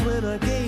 when I gave